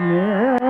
Yeah.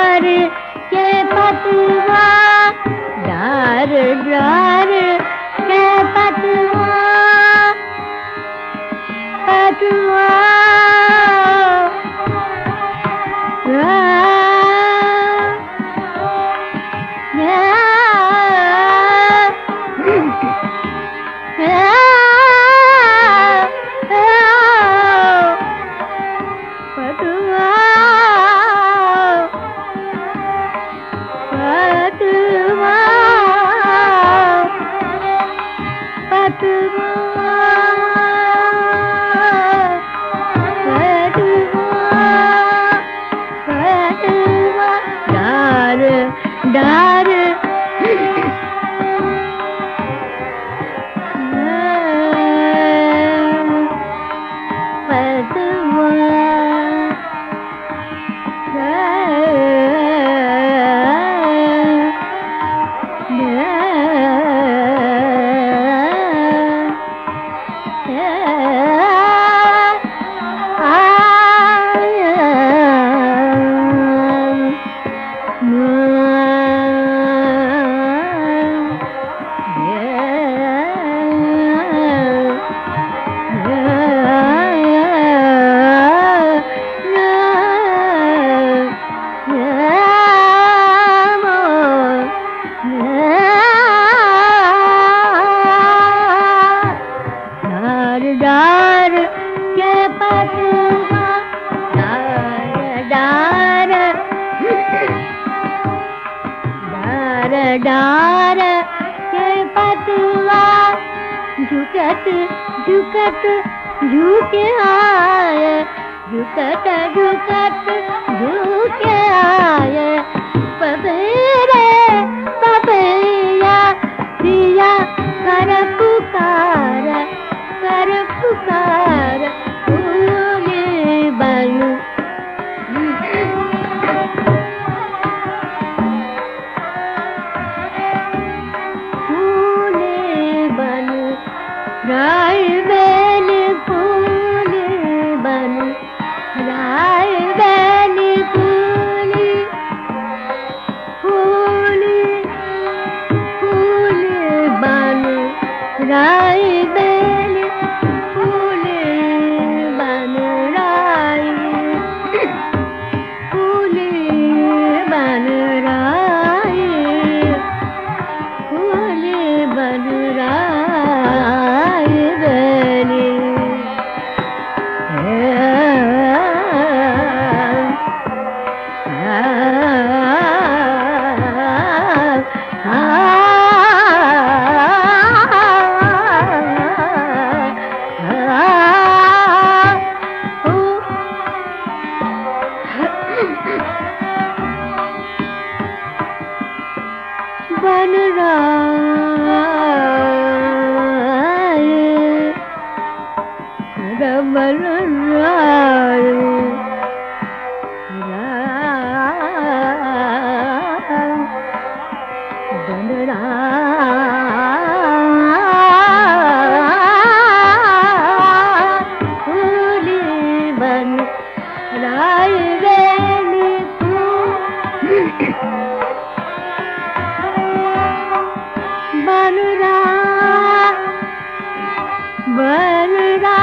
बनरा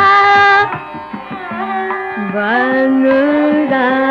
बनरारी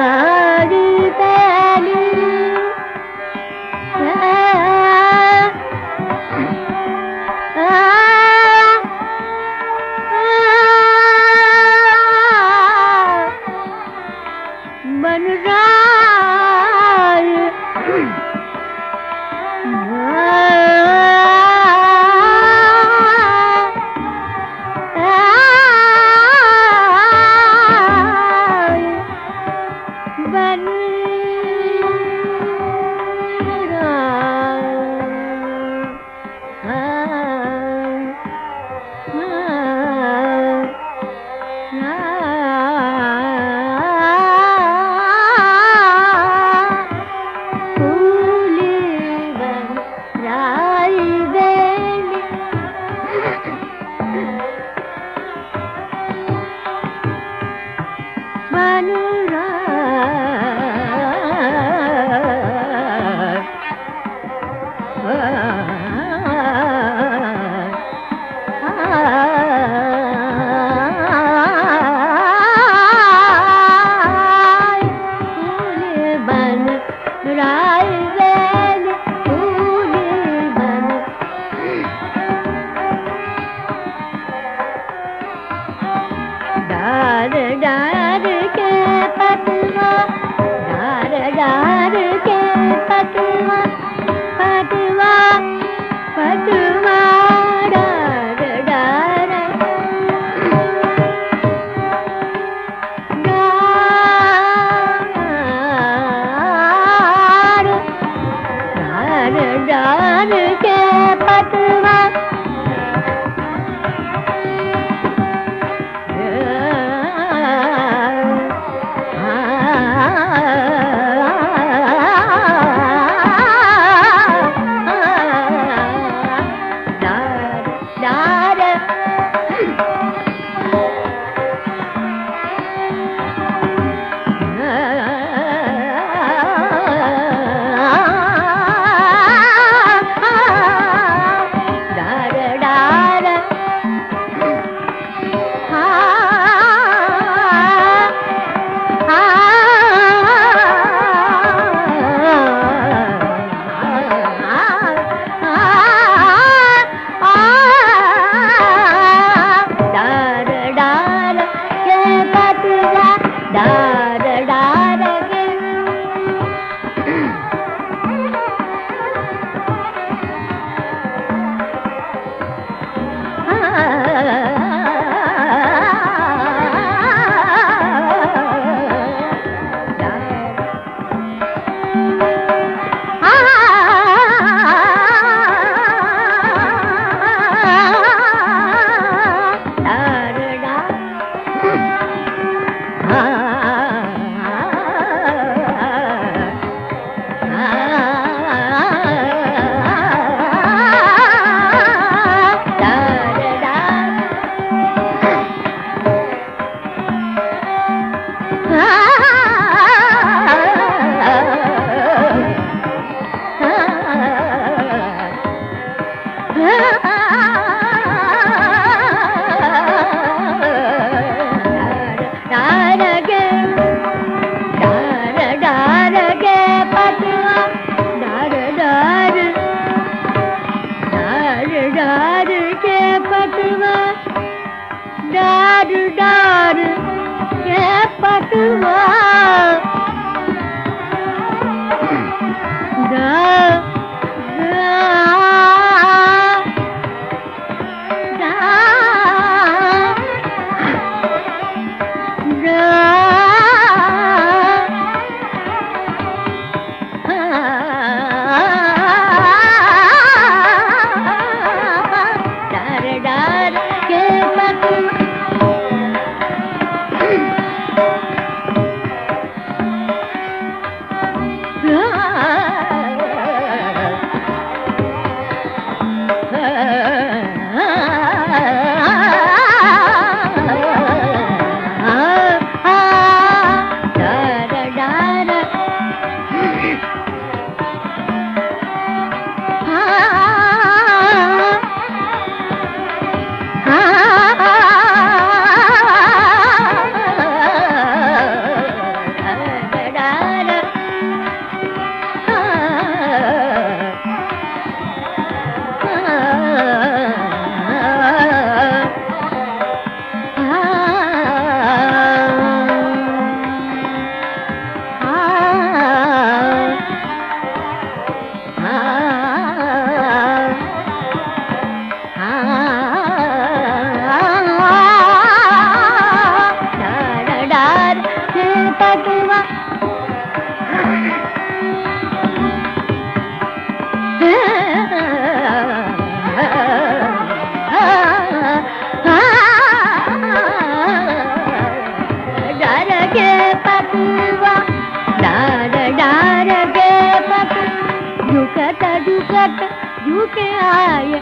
के आए।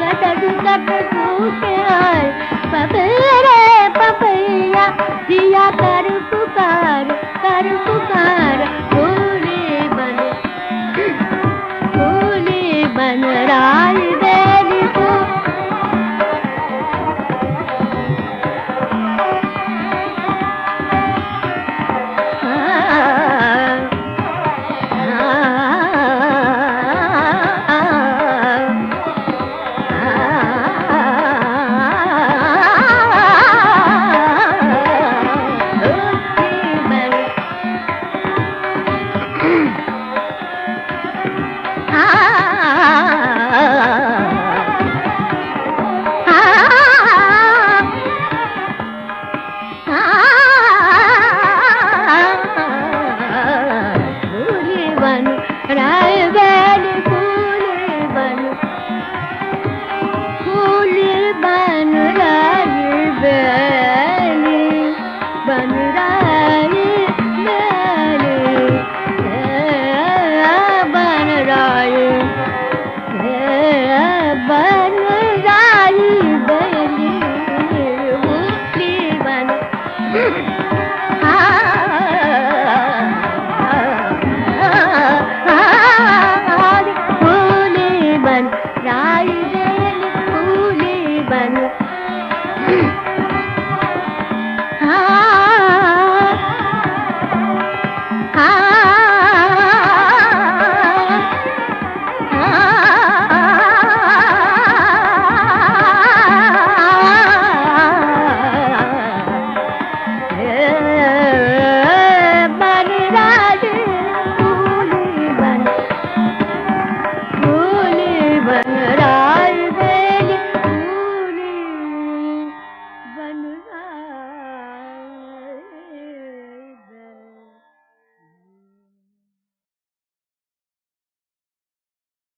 कद कद के आए।